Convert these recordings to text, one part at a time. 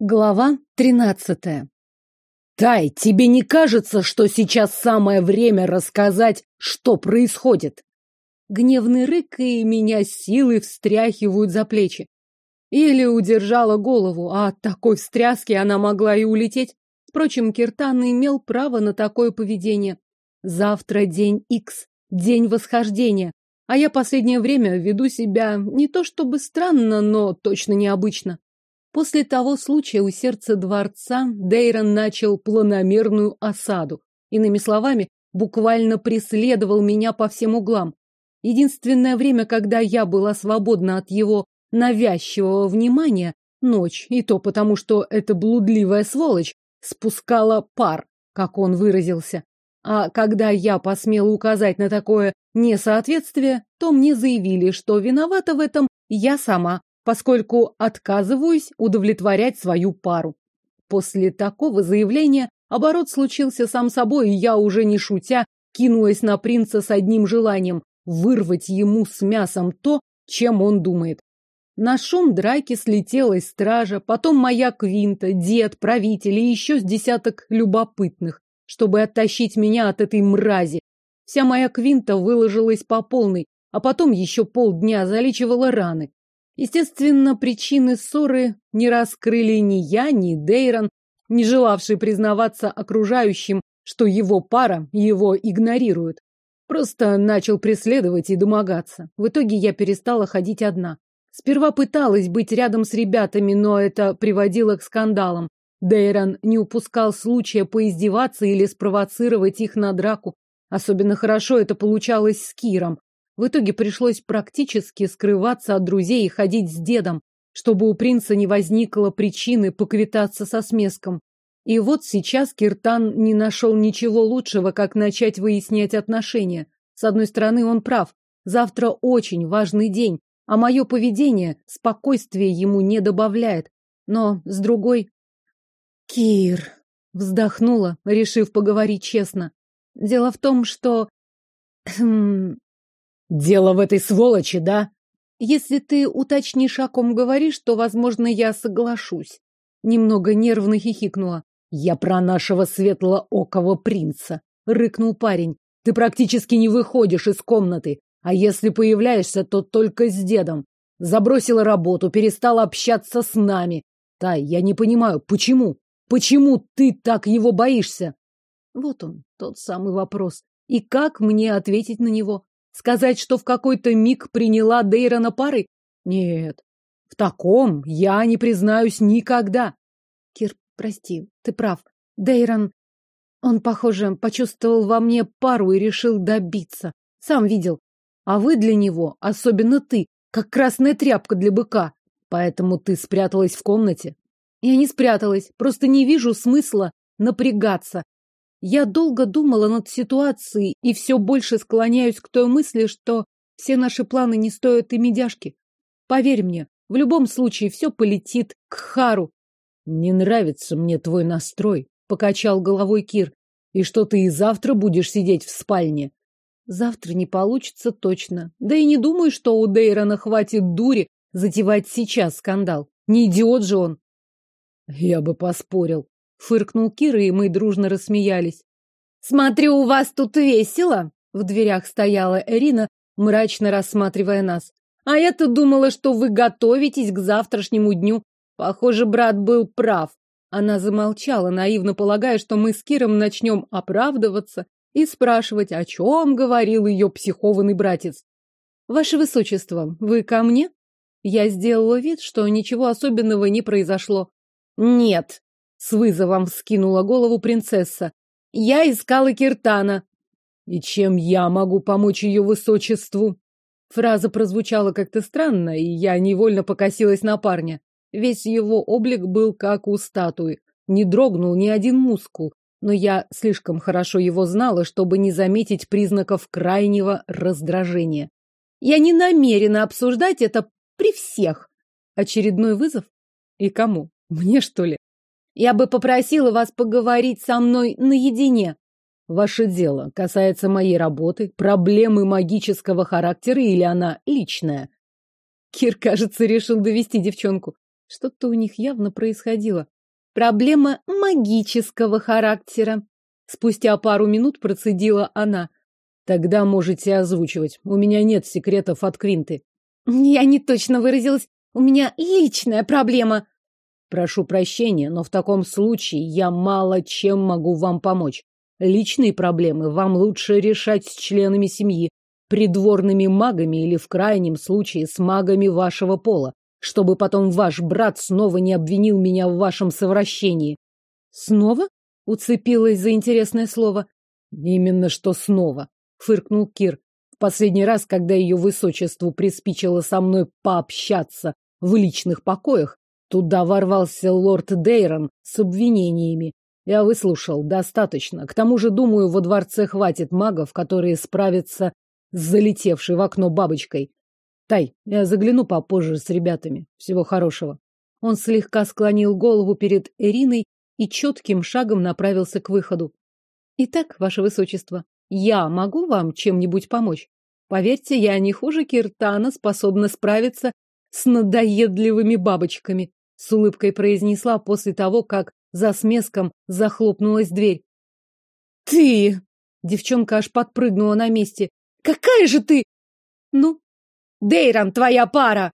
Глава тринадцатая. Тай, тебе не кажется, что сейчас самое время рассказать, что происходит? Гневный рык и меня силой встряхивают за плечи. Еле удержала голову, а от такой встряски она могла и улететь. Впрочем, Киртан имел право на такое поведение. Завтра день Икс, день восхождения, а я последнее время веду себя не то чтобы странно, но точно необычно. После того случая у сердца дворца Дейрон начал планомерную осаду. Иными словами, буквально преследовал меня по всем углам. Единственное время, когда я была свободна от его навязчивого внимания, ночь, и то потому, что эта блудливая сволочь спускала пар, как он выразился. А когда я посмела указать на такое несоответствие, то мне заявили, что виновата в этом я сама, поскольку отказываюсь удовлетворять свою пару. После такого заявления оборот случился сам собой, и я уже не шутя кинулась на принца с одним желанием вырвать ему с мясом то, чем он думает. На шум драки слетелась стража, потом моя квинта, дед, правитель и еще с десяток любопытных, чтобы оттащить меня от этой мрази. Вся моя квинта выложилась по полной, а потом еще полдня залечивала раны. Естественно, причины ссоры не раскрыли ни я, ни Дейрон, не желавший признаваться окружающим, что его пара его игнорирует. Просто начал преследовать и домогаться. В итоге я перестала ходить одна. Сперва пыталась быть рядом с ребятами, но это приводило к скандалам. Дейрон не упускал случая поиздеваться или спровоцировать их на драку. Особенно хорошо это получалось с Киром. В итоге пришлось практически скрываться от друзей и ходить с дедом, чтобы у принца не возникло причины поквитаться со смеском. И вот сейчас Киртан не нашел ничего лучшего, как начать выяснять отношения. С одной стороны, он прав. Завтра очень важный день, а мое поведение спокойствия ему не добавляет. Но с другой... Кир... Вздохнула, решив поговорить честно. Дело в том, что... Хм, Дело в этой сволочи, да? Если ты уточнишь, о ком говоришь, то, возможно, я соглашусь. Немного нервно хихикнула. Я про нашего светлоокого принца, рыкнул парень. Ты практически не выходишь из комнаты, а если появляешься, то только с дедом. Забросила работу, перестала общаться с нами. Тай, я не понимаю, почему? Почему ты так его боишься? Вот он, тот самый вопрос. И как мне ответить на него? Сказать, что в какой-то миг приняла Дейрона парой? Нет, в таком я не признаюсь никогда. Кир, прости, ты прав. Дейрон, он, похоже, почувствовал во мне пару и решил добиться. Сам видел. А вы для него, особенно ты, как красная тряпка для быка. Поэтому ты спряталась в комнате. Я не спряталась, просто не вижу смысла напрягаться. Я долго думала над ситуацией и все больше склоняюсь к той мысли, что все наши планы не стоят и медяшки. Поверь мне, в любом случае все полетит к Хару. Не нравится мне твой настрой, покачал головой Кир. И что ты и завтра будешь сидеть в спальне? Завтра не получится точно. Да и не думаю, что у Дейрона хватит дури затевать сейчас скандал. Не идиот же он. Я бы поспорил. Фыркнул Кир, и мы дружно рассмеялись. «Смотрю, у вас тут весело!» В дверях стояла Эрина, мрачно рассматривая нас. «А я-то думала, что вы готовитесь к завтрашнему дню. Похоже, брат был прав». Она замолчала, наивно полагая, что мы с Киром начнем оправдываться и спрашивать, о чем говорил ее психованный братец. «Ваше Высочество, вы ко мне?» Я сделала вид, что ничего особенного не произошло. «Нет», с вызовом вскинула голову принцесса. Я искала Киртана. И чем я могу помочь ее высочеству? Фраза прозвучала как-то странно, и я невольно покосилась на парня. Весь его облик был как у статуи. Не дрогнул ни один мускул, но я слишком хорошо его знала, чтобы не заметить признаков крайнего раздражения. Я не намерена обсуждать это при всех. Очередной вызов? И кому? Мне, что ли? Я бы попросила вас поговорить со мной наедине. Ваше дело касается моей работы, проблемы магического характера или она личная? Кир, кажется, решил довести девчонку. Что-то у них явно происходило. Проблема магического характера. Спустя пару минут процедила она. Тогда можете озвучивать. У меня нет секретов от Квинты. Я не точно выразилась. У меня личная проблема. Прошу прощения, но в таком случае я мало чем могу вам помочь. Личные проблемы вам лучше решать с членами семьи, придворными магами или в крайнем случае с магами вашего пола, чтобы потом ваш брат снова не обвинил меня в вашем совращении. Снова? Уцепилась за интересное слово. Именно что снова, фыркнул Кир. В последний раз, когда ее высочеству приспичило со мной пообщаться в личных покоях, Туда ворвался лорд Дейрон с обвинениями. Я выслушал достаточно. К тому же, думаю, во дворце хватит магов, которые справятся с залетевшей в окно бабочкой. Тай, я загляну попозже с ребятами. Всего хорошего. Он слегка склонил голову перед Эриной и четким шагом направился к выходу. Итак, ваше высочество, я могу вам чем-нибудь помочь? Поверьте, я не хуже Киртана способна справиться с надоедливыми бабочками с улыбкой произнесла после того, как за смеском захлопнулась дверь. Ты! Девчонка аж подпрыгнула на месте. Какая же ты? Ну, Дейрон, твоя пара!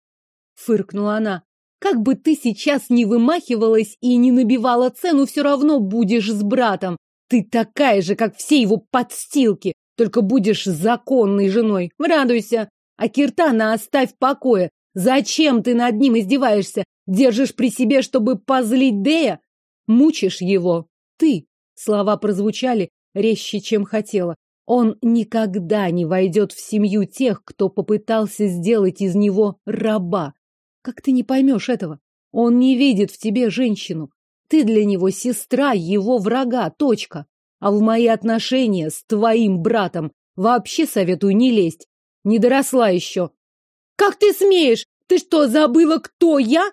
Фыркнула она. Как бы ты сейчас не вымахивалась и не набивала цену, все равно будешь с братом. Ты такая же, как все его подстилки, только будешь законной женой. Радуйся. А Киртана оставь в покое. Зачем ты над ним издеваешься? Держишь при себе, чтобы позлить Дея? Мучишь его. Ты. Слова прозвучали резче, чем хотела. Он никогда не войдет в семью тех, кто попытался сделать из него раба. Как ты не поймешь этого? Он не видит в тебе женщину. Ты для него сестра его врага, точка. А в мои отношения с твоим братом вообще советую не лезть. Не доросла еще. Как ты смеешь? Ты что, забыла, кто я?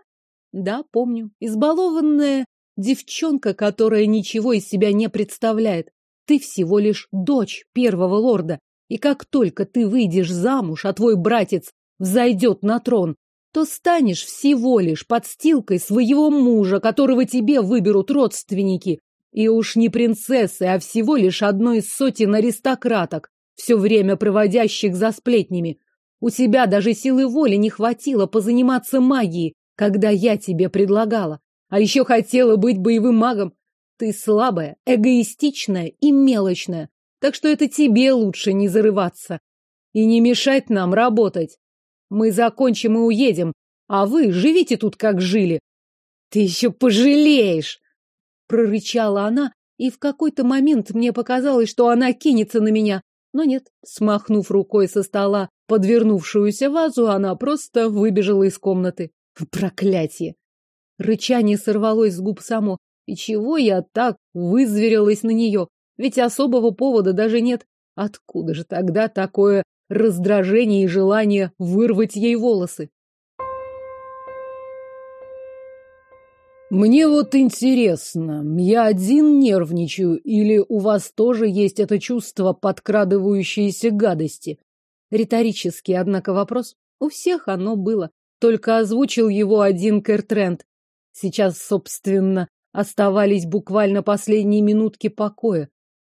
Да, помню. Избалованная девчонка, которая ничего из себя не представляет. Ты всего лишь дочь первого лорда. И как только ты выйдешь замуж, а твой братец взойдет на трон, то станешь всего лишь подстилкой своего мужа, которого тебе выберут родственники. И уж не принцессы, а всего лишь одной из сотен аристократок, все время проводящих за сплетнями. У тебя даже силы воли не хватило позаниматься магией, когда я тебе предлагала. А еще хотела быть боевым магом. Ты слабая, эгоистичная и мелочная. Так что это тебе лучше не зарываться. И не мешать нам работать. Мы закончим и уедем, а вы живите тут, как жили. Ты еще пожалеешь! Прорычала она, и в какой-то момент мне показалось, что она кинется на меня. Но нет, смахнув рукой со стола подвернувшуюся вазу, она просто выбежала из комнаты. Проклятие! Рычание сорвалось с губ само. И чего я так вызверилась на нее? Ведь особого повода даже нет. Откуда же тогда такое раздражение и желание вырвать ей волосы? Мне вот интересно, я один нервничаю или у вас тоже есть это чувство подкрадывающейся гадости? Риторический, однако, вопрос. У всех оно было. Только озвучил его один Кэртренд. Сейчас, собственно, оставались буквально последние минутки покоя.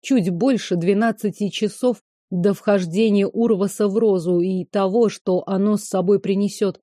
Чуть больше двенадцати часов до вхождения Урваса в розу и того, что оно с собой принесет.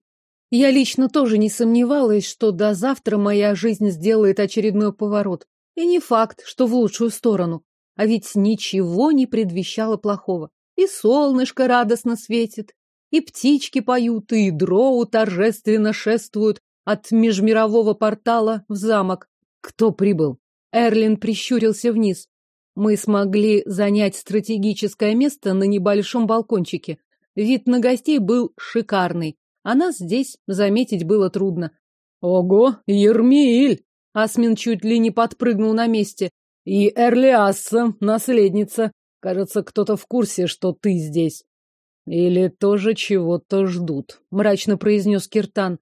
Я лично тоже не сомневалась, что до завтра моя жизнь сделает очередной поворот. И не факт, что в лучшую сторону. А ведь ничего не предвещало плохого. И солнышко радостно светит, и птички поют, и дроу торжественно шествуют от межмирового портала в замок. Кто прибыл? Эрлин прищурился вниз. Мы смогли занять стратегическое место на небольшом балкончике. Вид на гостей был шикарный, а нас здесь заметить было трудно. Ого, Ермиль! Асмин чуть ли не подпрыгнул на месте. И Эрлиасса, наследница. Кажется, кто-то в курсе, что ты здесь. Или тоже чего-то ждут, мрачно произнес Киртан.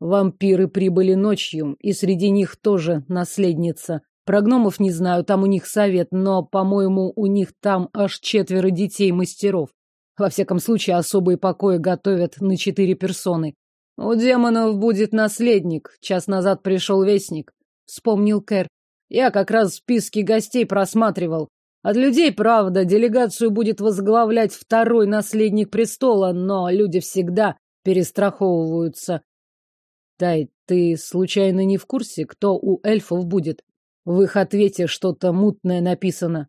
Вампиры прибыли ночью, и среди них тоже наследница. Про гномов не знаю, там у них совет, но, по-моему, у них там аж четверо детей мастеров. Во всяком случае, особые покои готовят на четыре персоны. У демонов будет наследник. Час назад пришел вестник. Вспомнил Кэр. Я как раз в списке гостей просматривал. От людей, правда, делегацию будет возглавлять второй наследник престола, но люди всегда перестраховываются. Тай, ты случайно не в курсе, кто у эльфов будет? В их ответе что-то мутное написано.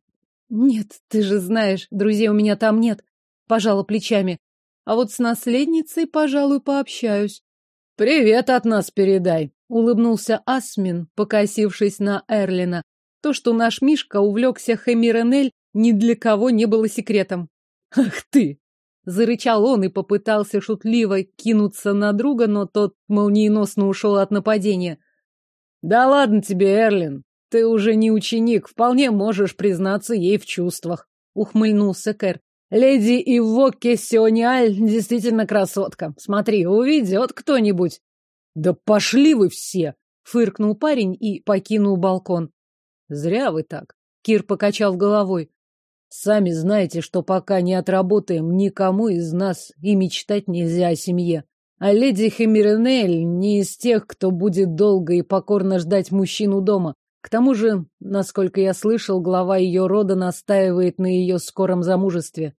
Нет, ты же знаешь, друзей у меня там нет. Пожала плечами. А вот с наследницей, пожалуй, пообщаюсь. Привет от нас передай, улыбнулся Асмин, покосившись на Эрлина. То, что наш Мишка увлекся Хэмиренель, ни для кого не было секретом. Ах ты! Зарычал он и попытался шутливо кинуться на друга, но тот молниеносно ушел от нападения. Да ладно тебе, Эрлин, ты уже не ученик, вполне можешь признаться ей в чувствах, ухмыльнулся Кэр. Леди Ивоке Сиониаль действительно красотка. Смотри, уведет кто-нибудь. Да пошли вы все! Фыркнул парень и покинул балкон. Зря вы так. Кир покачал головой. Сами знаете, что пока не отработаем, никому из нас и мечтать нельзя о семье. А леди Хемиренель не из тех, кто будет долго и покорно ждать мужчину дома. К тому же, насколько я слышал, глава ее рода настаивает на ее скором замужестве.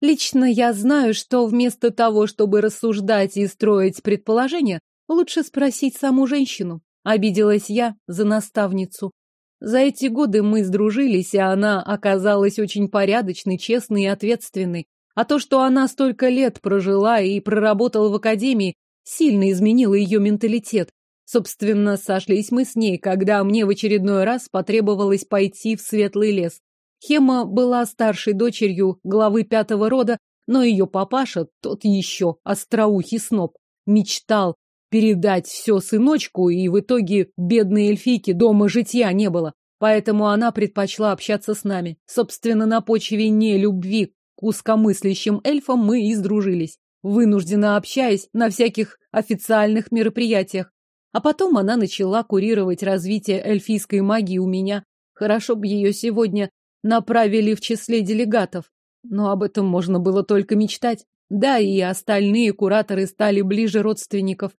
Лично я знаю, что вместо того, чтобы рассуждать и строить предположения, лучше спросить саму женщину. Обиделась я за наставницу. За эти годы мы сдружились, и она оказалась очень порядочной, честной и ответственной. А то, что она столько лет прожила и проработала в академии, сильно изменило ее менталитет. Собственно, сошлись мы с ней, когда мне в очередной раз потребовалось пойти в светлый лес. Хема была старшей дочерью главы пятого рода, но ее папаша, тот еще остроухий сноб, мечтал передать все сыночку, и в итоге бедной эльфийки дома житья не было. Поэтому она предпочла общаться с нами. Собственно, на почве не любви к узкомыслящим эльфам мы и сдружились, вынужденно общаясь на всяких официальных мероприятиях. А потом она начала курировать развитие эльфийской магии у меня. Хорошо бы ее сегодня направили в числе делегатов. Но об этом можно было только мечтать. Да, и остальные кураторы стали ближе родственников.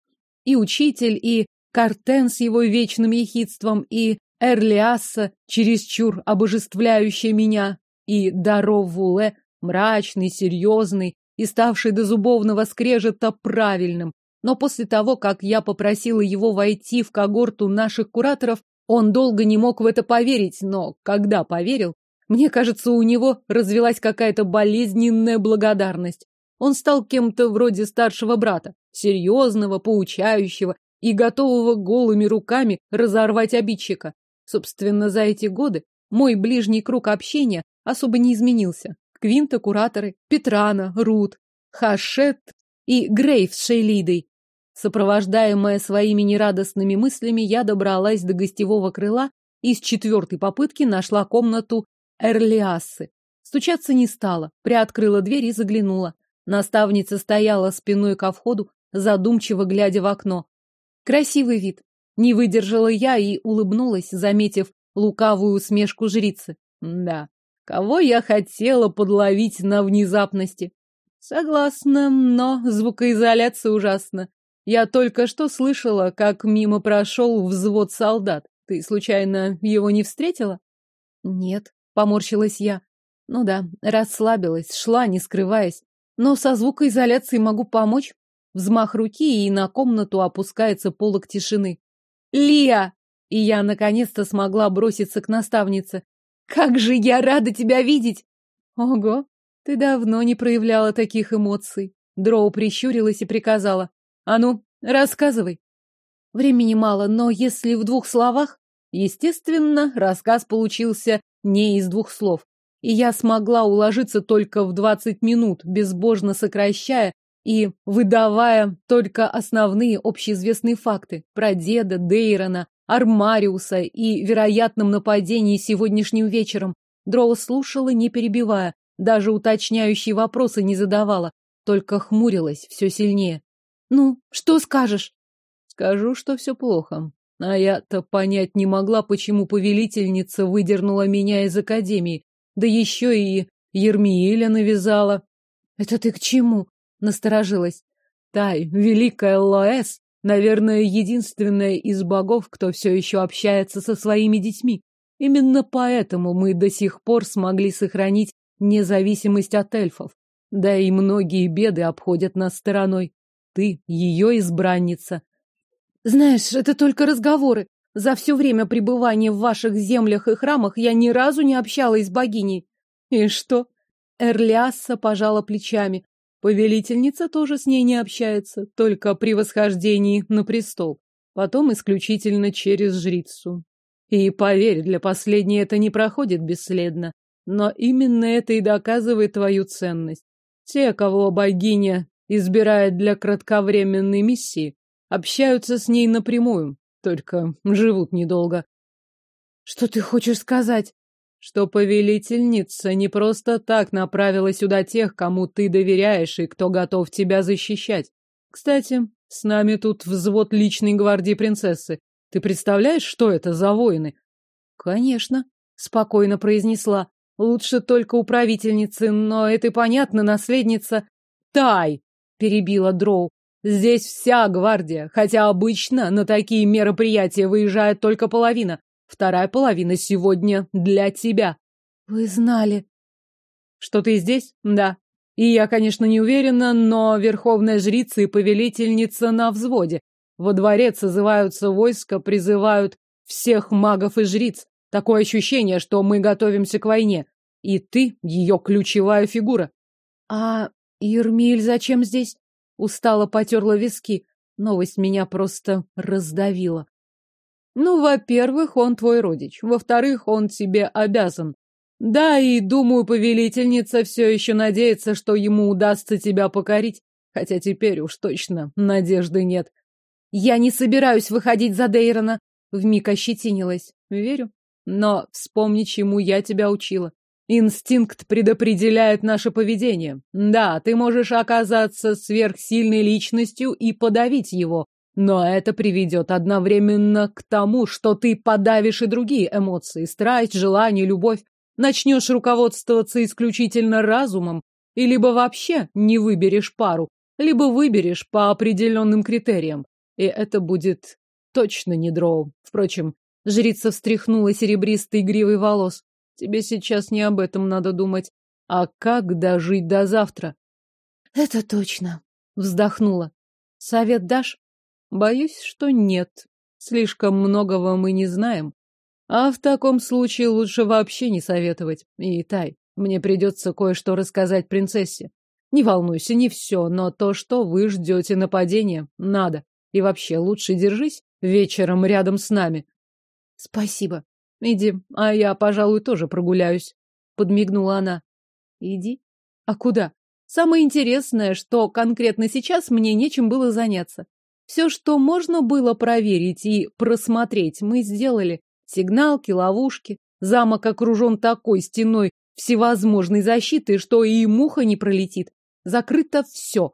И учитель, и Картен с его вечным ехидством, и Эрлиаса, чересчур обожествляющая меня, и Даровуле, мрачный, серьезный и ставший до зубовного скрежета правильным. Но после того, как я попросила его войти в когорту наших кураторов, он долго не мог в это поверить, но когда поверил, мне кажется, у него развелась какая-то болезненная благодарность. Он стал кем-то вроде старшего брата, серьезного, поучающего и готового голыми руками разорвать обидчика. Собственно, за эти годы мой ближний круг общения особо не изменился. Квинта, кураторы, Петрана, Рут, Хашет и Грейв с Шейлидой. Сопровождаемая своими нерадостными мыслями, я добралась до гостевого крыла и с четвертой попытки нашла комнату Эрлиасы. Стучаться не стала, приоткрыла дверь и заглянула. Наставница стояла спиной ко входу, задумчиво глядя в окно. Красивый вид. Не выдержала я и улыбнулась, заметив лукавую усмешку жрицы. Да, кого я хотела подловить на внезапности? Согласна, но звукоизоляция ужасна. Я только что слышала, как мимо прошел взвод солдат. Ты, случайно, его не встретила? Нет, Поморщилась я. Ну да, расслабилась, шла, не скрываясь. Но со звукоизоляцией могу помочь. Взмах руки, и на комнату опускается полог тишины. «Лия!» И я наконец-то смогла броситься к наставнице. «Как же я рада тебя видеть!» «Ого, ты давно не проявляла таких эмоций!» Дроу прищурилась и приказала. «А ну, рассказывай!» Времени мало, но если в двух словах... Естественно, рассказ получился не из двух слов. И я смогла уложиться только в двадцать минут, безбожно сокращая и выдавая только основные общеизвестные факты про деда, Дейрона, Армариуса и вероятном нападении сегодняшним вечером. Дроу слушала, не перебивая, даже уточняющие вопросы не задавала, только хмурилась все сильнее. «Ну, что скажешь?» «Скажу, что все плохо. А я-то понять не могла, почему повелительница выдернула меня из академии, да еще и Ермииля навязала. — Это ты к чему? — насторожилась. Тай, великая Лоэс, наверное, единственная из богов, кто все еще общается со своими детьми. Именно поэтому мы до сих пор смогли сохранить независимость от эльфов. Да и многие беды обходят нас стороной. Ты ее избранница. Знаешь, это только разговоры. За все время пребывания в ваших землях и храмах я ни разу не общалась с богиней. И что? Эрлиасса пожала плечами. Повелительница тоже с ней не общается, только при восхождении на престол. Потом исключительно через жрицу. И поверь, для последней это не проходит бесследно. Но именно это и доказывает твою ценность. Те, кого богиня избирает для кратковременной миссии, общаются с ней напрямую, только живут недолго. Что ты хочешь сказать? Что повелительница не просто так направила сюда тех, кому ты доверяешь и кто готов тебя защищать. Кстати, с нами тут взвод личной гвардии принцессы. Ты представляешь, что это за воины? Конечно, спокойно произнесла. Лучше только у правительницы, но это понятно, наследница. Тай, перебила Дроу. Здесь вся гвардия, хотя обычно на такие мероприятия выезжает только половина. Вторая половина сегодня для тебя. Вы знали. Что ты здесь? Да. И я, конечно, не уверена, но верховная жрица и повелительница на взводе. Во дворец созываются войска, призывают всех магов и жриц. Такое ощущение, что мы готовимся к войне. И ты ее ключевая фигура. А Ермиль зачем здесь? Устало потерла виски. Новость меня просто раздавила. Ну, во-первых, он твой родич. Во-вторых, он тебе обязан. Да, и, думаю, повелительница все еще надеется, что ему удастся тебя покорить. Хотя теперь уж точно надежды нет. Я не собираюсь выходить за Дейрона. Вмиг ощетинилась. Верю. Но вспомни, чему я тебя учила. Инстинкт предопределяет наше поведение. Да, ты можешь оказаться сверхсильной личностью и подавить его, но это приведет одновременно к тому, что ты подавишь и другие эмоции, страсть, желание, любовь. Начнешь руководствоваться исключительно разумом, и либо вообще не выберешь пару, либо выберешь по определенным критериям. И это будет точно не дроу. Впрочем, жрица встряхнула серебристый гривой волос. Тебе сейчас не об этом надо думать, а как дожить до завтра. Это точно, вздохнула. Совет дашь? Боюсь, что нет. Слишком многого мы не знаем. А в таком случае лучше вообще не советовать. И, Тай, мне придется кое-что рассказать принцессе. Не волнуйся, не все, но то, что вы ждете нападения, надо. И вообще, лучше держись вечером рядом с нами. Спасибо. Иди, а я, пожалуй, тоже прогуляюсь. Подмигнула она. Иди. А куда? Самое интересное, что конкретно сейчас мне нечем было заняться. Все, что можно было проверить и просмотреть, мы сделали. Сигналки, ловушки. Замок окружен такой стеной всевозможной защиты, что и муха не пролетит. Закрыто все.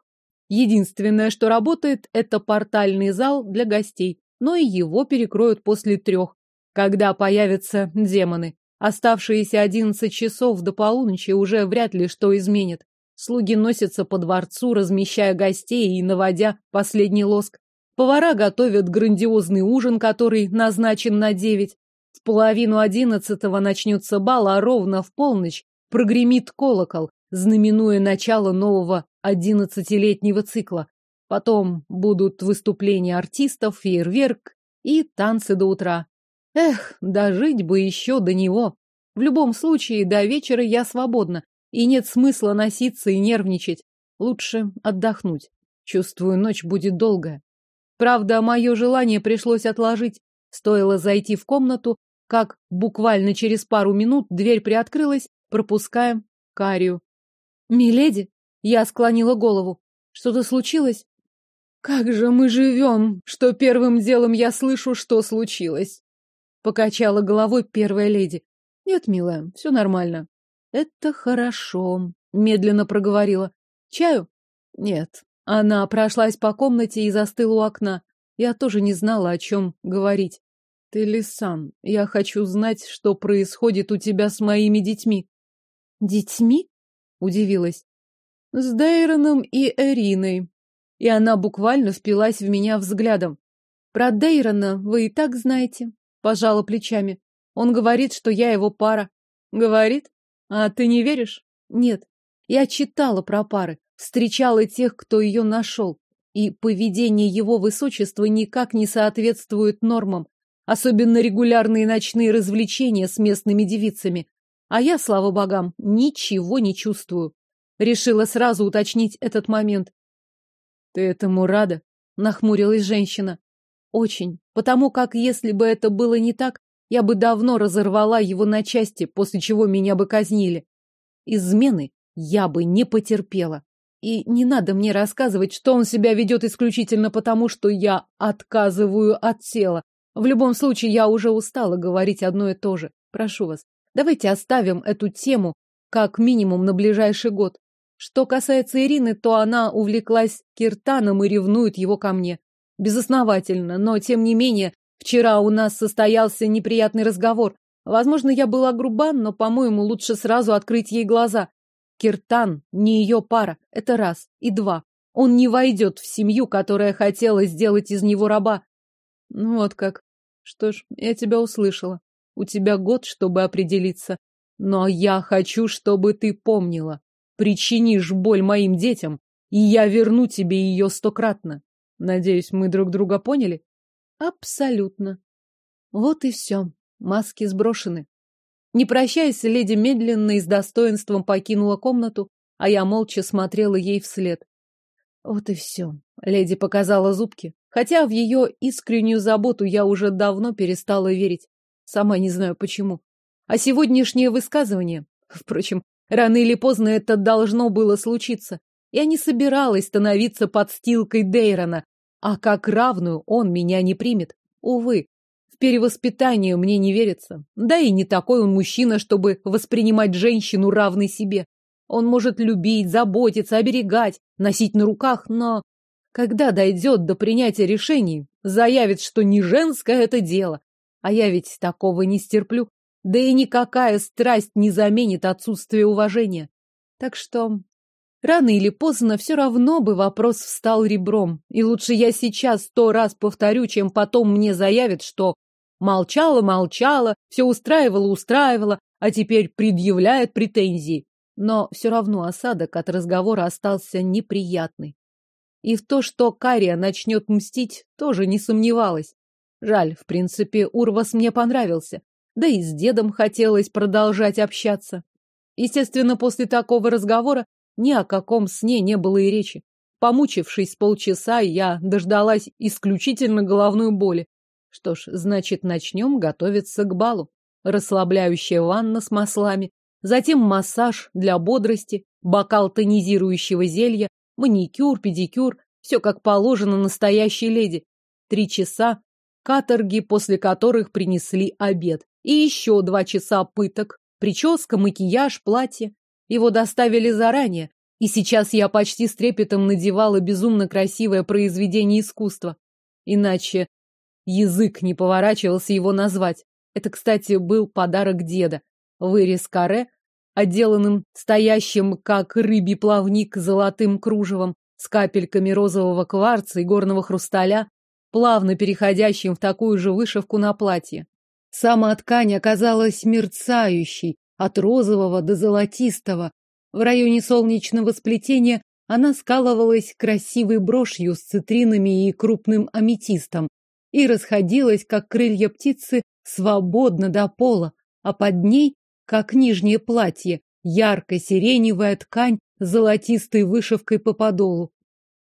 Единственное, что работает, это портальный зал для гостей, но и его перекроют после трех, когда появятся демоны. Оставшиеся одиннадцать часов до полуночи уже вряд ли что изменит. Слуги носятся по дворцу, размещая гостей и наводя последний лоск. Повара готовят грандиозный ужин, который назначен на девять. В половину одиннадцатого начнется бал, а ровно в полночь прогремит колокол, знаменуя начало нового одиннадцатилетнего цикла. Потом будут выступления артистов, фейерверк и танцы до утра. Эх, дожить бы еще до него. В любом случае, до вечера я свободна, и нет смысла носиться и нервничать. Лучше отдохнуть. Чувствую, ночь будет долгая. Правда, мое желание пришлось отложить. Стоило зайти в комнату, как буквально через пару минут дверь приоткрылась, пропуская Карию. «Миледи?» Я склонила голову. «Что-то случилось?» «Как же мы живем, что первым делом я слышу, что случилось!» Покачала головой первая леди. Нет, милая, все нормально. Это хорошо, медленно проговорила. Чаю? Нет. Она прошлась по комнате и застыла у окна. Я тоже не знала, о чем говорить. Ты Лисан, я хочу знать, что происходит у тебя с моими детьми. Детьми? Удивилась. С Дейроном и Эриной. и она буквально впилась в меня взглядом. Про Дейрона вы и так знаете, пожала плечами. Он говорит, что я его пара. Говорит? А ты не веришь? Нет. Я читала про пары, встречала тех, кто ее нашел, и поведение его высочества никак не соответствует нормам, особенно регулярные ночные развлечения с местными девицами. А я, слава богам, ничего не чувствую. Решила сразу уточнить этот момент. Ты этому рада? Нахмурилась женщина. Очень. Потому как, если бы это было не так, я бы давно разорвала его на части, после чего меня бы казнили. Измены я бы не потерпела. И не надо мне рассказывать, что он себя ведет исключительно потому, что я отказываю от тела. В любом случае, я уже устала говорить одно и то же. Прошу вас, давайте оставим эту тему как минимум на ближайший год. Что касается Ирины, то она увлеклась Киртаном и ревнует его ко мне. Безосновательно, но тем не менее, вчера у нас состоялся неприятный разговор. Возможно, я была груба, но, по-моему, лучше сразу открыть ей глаза. Киртан не ее пара, это раз. И два. Он не войдет в семью, которая хотела сделать из него раба. Ну вот как. Что ж, я тебя услышала. У тебя год, чтобы определиться. Но я хочу, чтобы ты помнила. Причинишь боль моим детям, и я верну тебе ее стократно. Надеюсь, мы друг друга поняли? Абсолютно. Вот и все. Маски сброшены. Не прощаясь, леди медленно и с достоинством покинула комнату, а я молча смотрела ей вслед. Вот и все. Леди показала зубки. Хотя в ее искреннюю заботу я уже давно перестала верить. Сама не знаю почему. А сегодняшнее высказывание... Впрочем, рано или поздно это должно было случиться. Я не собиралась становиться подстилкой Дейрона, а как равную он меня не примет. Увы, в перевоспитание мне не верится. Да и не такой он мужчина, чтобы воспринимать женщину равной себе. Он может любить, заботиться, оберегать, носить на руках, но когда дойдет до принятия решений, заявит, что не женское это дело. А я ведь такого не стерплю. Да и никакая страсть не заменит отсутствие уважения. Так что рано или поздно все равно бы вопрос встал ребром. И лучше я сейчас сто раз повторю, чем потом мне заявят, что Молчала, молчала, все устраивала, устраивала, а теперь предъявляет претензии. Но все равно осадок от разговора остался неприятный. И в то, что Кария начнет мстить, тоже не сомневалась. Жаль, в принципе, Урвас мне понравился. Да и с дедом хотелось продолжать общаться. Естественно, после такого разговора ни о каком сне не было и речи. Помучившись полчаса, я дождалась исключительно головной боли, что ж, значит, начнем готовиться к балу. Расслабляющая ванна с маслами, затем массаж для бодрости, бокал тонизирующего зелья, маникюр, педикюр, все как положено настоящей леди. Три часа каторги, после которых принесли обед. И еще два часа пыток, прическа, макияж, платье. Его доставили заранее, и сейчас я почти с трепетом надевала безумно красивое произведение искусства. Иначе Язык не поворачивался его назвать. Это, кстати, был подарок деда. Вырез каре, отделанным стоящим, как рыбий плавник, золотым кружевом, с капельками розового кварца и горного хрусталя, плавно переходящим в такую же вышивку на платье. Сама ткань оказалась мерцающей, от розового до золотистого. В районе солнечного сплетения она скалывалась красивой брошью с цитринами и крупным аметистом и расходилась, как крылья птицы, свободно до пола, а под ней, как нижнее платье, ярко-сиреневая ткань с золотистой вышивкой по подолу.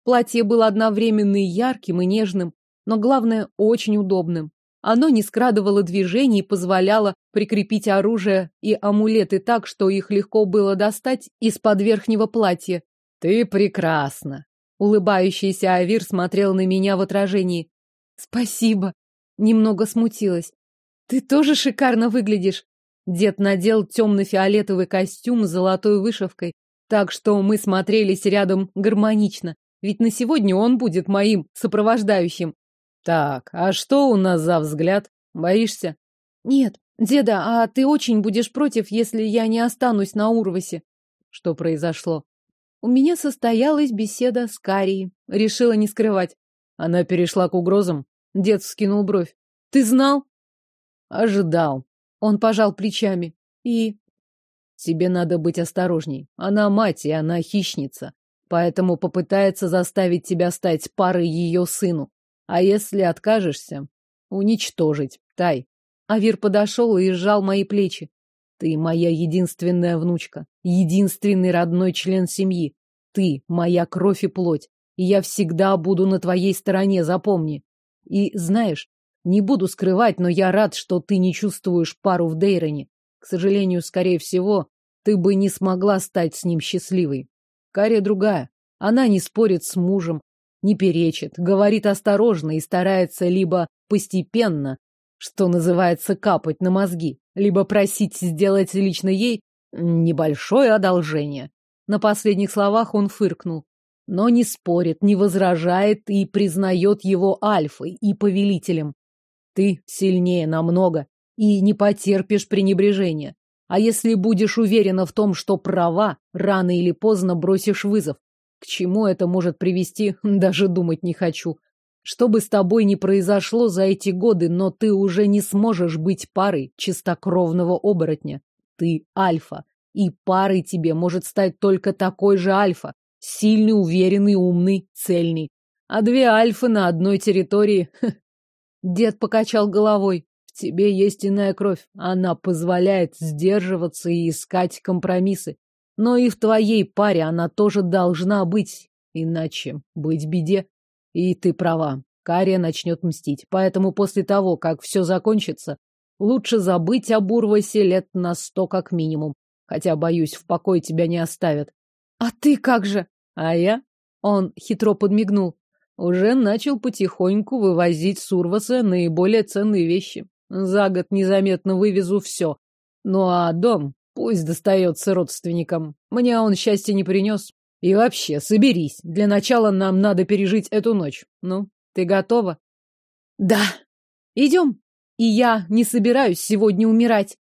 Платье было одновременно и ярким, и нежным, но, главное, очень удобным. Оно не скрадывало движений и позволяло прикрепить оружие и амулеты так, что их легко было достать из-под верхнего платья. «Ты прекрасна!» Улыбающийся Авир смотрел на меня в отражении. Спасибо. Немного смутилась. Ты тоже шикарно выглядишь. Дед надел темно-фиолетовый костюм с золотой вышивкой, так что мы смотрелись рядом гармонично, ведь на сегодня он будет моим сопровождающим. Так, а что у нас за взгляд? Боишься? Нет, деда, а ты очень будешь против, если я не останусь на Урвасе. Что произошло? У меня состоялась беседа с Карией. Решила не скрывать. Она перешла к угрозам. Дед вскинул бровь. Ты знал? Ожидал. Он пожал плечами. И... Тебе надо быть осторожней. Она мать, и она хищница. Поэтому попытается заставить тебя стать парой ее сыну. А если откажешься, уничтожить. Тай. Авир подошел и сжал мои плечи. Ты моя единственная внучка, единственный родной член семьи. Ты моя кровь и плоть. И я всегда буду на твоей стороне, запомни. И знаешь, не буду скрывать, но я рад, что ты не чувствуешь пару в Дейроне. К сожалению, скорее всего, ты бы не смогла стать с ним счастливой. Кария другая. Она не спорит с мужем, не перечит, говорит осторожно и старается либо постепенно, что называется капать на мозги, либо просить сделать лично ей небольшое одолжение. На последних словах он фыркнул, но не спорит, не возражает и признает его альфой и повелителем. Ты сильнее намного и не потерпишь пренебрежения. А если будешь уверена в том, что права, рано или поздно бросишь вызов. К чему это может привести, даже думать не хочу. Что бы с тобой ни произошло за эти годы, но ты уже не сможешь быть парой чистокровного оборотня. Ты альфа, и парой тебе может стать только такой же альфа. Сильный, уверенный, умный, цельный. А две альфы на одной территории Дед покачал головой. В тебе есть иная кровь. Она позволяет сдерживаться и искать компромиссы. Но и в твоей паре она тоже должна быть. Иначе быть беде. И ты права. Кария начнет мстить. Поэтому после того, как все закончится, лучше забыть об Урвасе лет на сто как минимум. Хотя, боюсь, в покое тебя не оставят. А ты как же? А я? Он хитро подмигнул уже начал потихоньку вывозить с Урваса наиболее ценные вещи. За год незаметно вывезу все. Ну а дом пусть достается родственникам. Мне он счастья не принес. И вообще, соберись. Для начала нам надо пережить эту ночь. Ну, ты готова? Да. Идем. И я не собираюсь сегодня умирать.